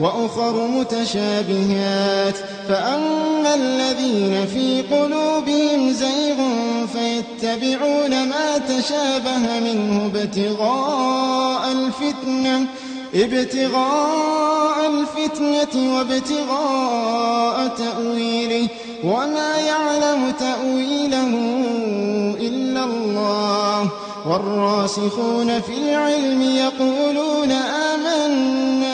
وأخر متشابهات. فأما الذين في قلوبهم زيغ فيتبعون ما تشابه منه ابتغاء الفتنة ابتغاء الفتنة وابتغاء تأويله. وما يعلم تأويله إلا الله. والراسخون في العلم يقولون آمنا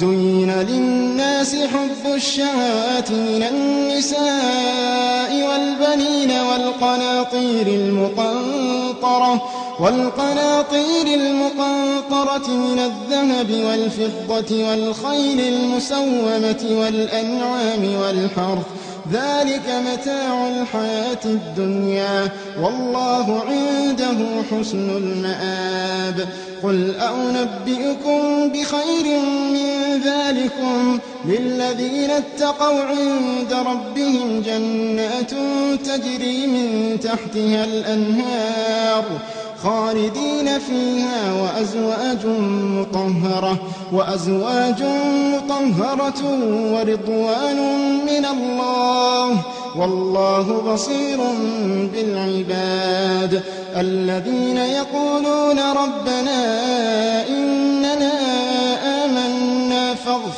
زين للناس حب الشهوات من النساء والبنين والقناطير المقنطرة والقناطير المقنطرة من الذهب والفضة والخيل المسومة والأنعام والحرث. ذلك متاع الحياة الدنيا. والله عنده حسن المآب. قل أنبئكم بخير من ذلكم للذين اتقوا عند ربهم جنات تجري من تحتها الأنهار خالدين فيها وأزواج مطهرة وأزواج مطهرة ورضوان من الله والله بصير بالعباد الذين يقولون ربنا آمنا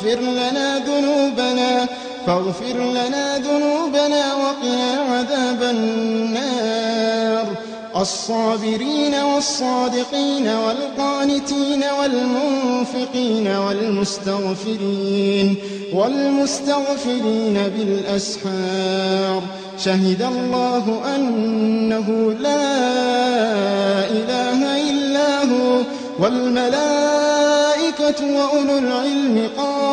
فاغفر لنا ذنوبنا فاغفر لنا ذنوبنا وقنا عذاب النار. الصابرين والصادقين والقانتين والمنفقين والمستغفرين والمستغفرين بالأسحار. شهد الله أنه لا إله إلا هو والملائكة وأولو العلم قائما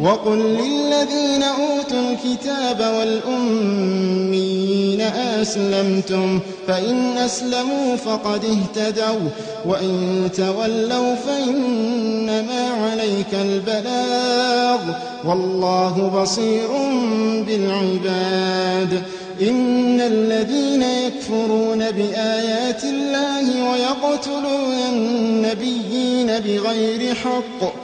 وقل للذين أوتوا الكتاب والأمين أسلمتم فإن أسلموا فقد اهتدوا وإن تولوا فإنما عليك البلاغ. والله بصير بالعباد. إن الذين يكفرون بآيات الله ويقتلون النبيين بغير حق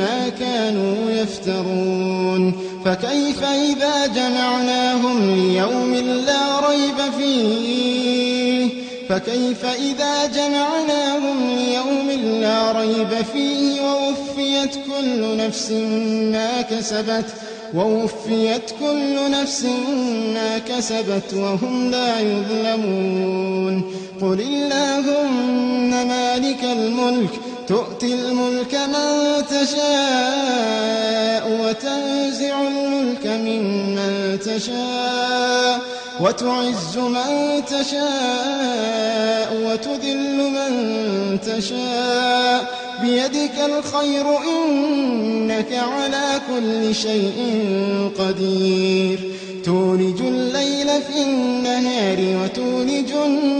ما كانوا يفترون فكيف إذا جمعناهم ليوم لا ريب فيه فكيف إذا جمعناهم ليوم لا ريب فيه ووفيت كل نفس ما كسبت ووفيت كل نفس ما كسبت وهم لا يظلمون قل اللهم مالك الملك تؤتي الملك من تشاء وتنزع الملك ممن تشاء وتعز من تشاء وتذل من تشاء بيدك الخير إنك على كل شيء قدير تولج الليل في النهار وتولج النهار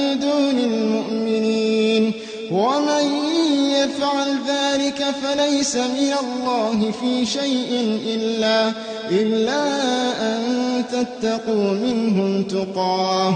فليس من الله في شيء إلا, إلا أن تتقوا منهم تقاه.